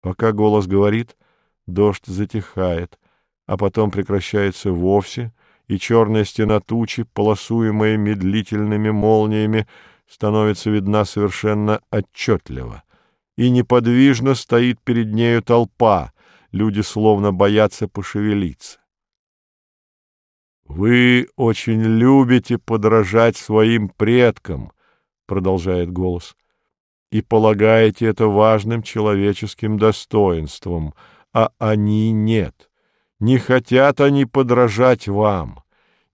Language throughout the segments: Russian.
Пока голос говорит, дождь затихает, а потом прекращается вовсе, и черная стена тучи, полосуемая медлительными молниями, становится видна совершенно отчетливо. И неподвижно стоит перед нею толпа, люди словно боятся пошевелиться. «Вы очень любите подражать своим предкам», — продолжает голос, — «и полагаете это важным человеческим достоинством, а они нет. Не хотят они подражать вам,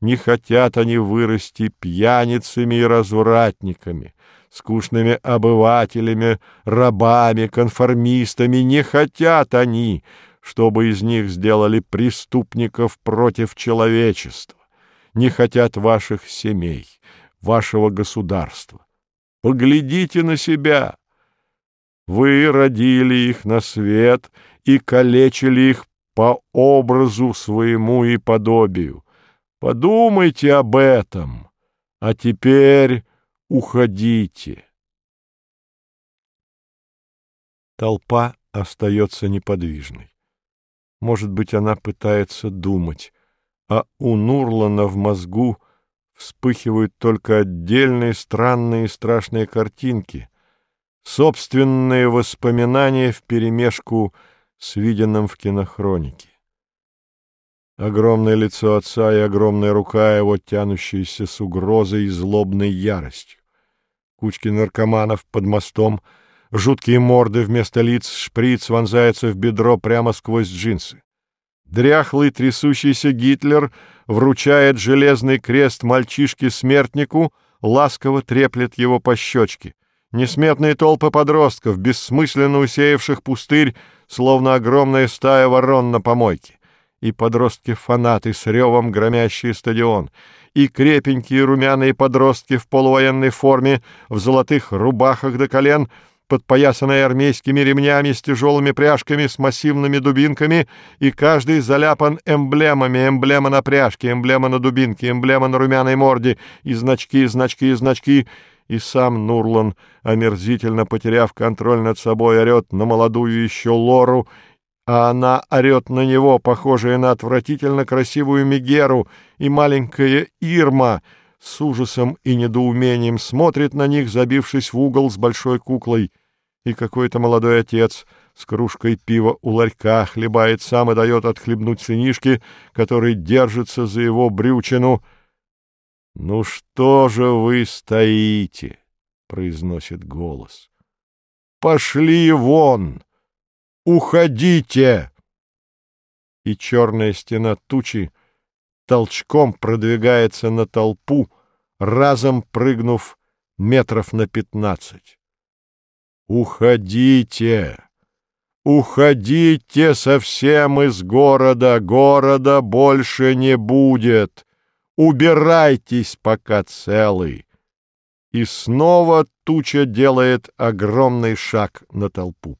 не хотят они вырасти пьяницами и развратниками, скучными обывателями, рабами, конформистами, не хотят они, чтобы из них сделали преступников против человечества, не хотят ваших семей, вашего государства. Поглядите на себя. Вы родили их на свет и калечили их по образу своему и подобию. Подумайте об этом, а теперь уходите. Толпа остается неподвижной. Может быть, она пытается думать, а у Нурлана в мозгу вспыхивают только отдельные странные и страшные картинки, собственные воспоминания вперемешку с виденным в кинохронике. Огромное лицо отца и огромная рука его, тянущаяся с угрозой и злобной яростью. Кучки наркоманов под мостом — Жуткие морды вместо лиц, шприц вонзается в бедро прямо сквозь джинсы. Дряхлый трясущийся Гитлер вручает железный крест мальчишке-смертнику, ласково треплет его по щечке. Несметные толпы подростков, бессмысленно усеявших пустырь, словно огромная стая ворон на помойке. И подростки-фанаты с ревом громящие стадион. И крепенькие румяные подростки в полувоенной форме, в золотых рубахах до колен — подпоясанная армейскими ремнями с тяжелыми пряжками, с массивными дубинками, и каждый заляпан эмблемами, эмблема на пряжке, эмблема на дубинке, эмблема на румяной морде, и значки, и значки, и значки, и сам Нурлан, омерзительно потеряв контроль над собой, орет на молодую еще Лору, а она орет на него, похожая на отвратительно красивую Мегеру, и маленькая Ирма — с ужасом и недоумением смотрит на них, забившись в угол с большой куклой, и какой-то молодой отец с кружкой пива у ларька хлебает сам и дает отхлебнуть сынишке, который держится за его брючину. — Ну что же вы стоите? — произносит голос. — Пошли вон! Уходите! И черная стена тучи толчком продвигается на толпу, разом прыгнув метров на пятнадцать. «Уходите! Уходите совсем из города! Города больше не будет! Убирайтесь, пока целый!» И снова туча делает огромный шаг на толпу.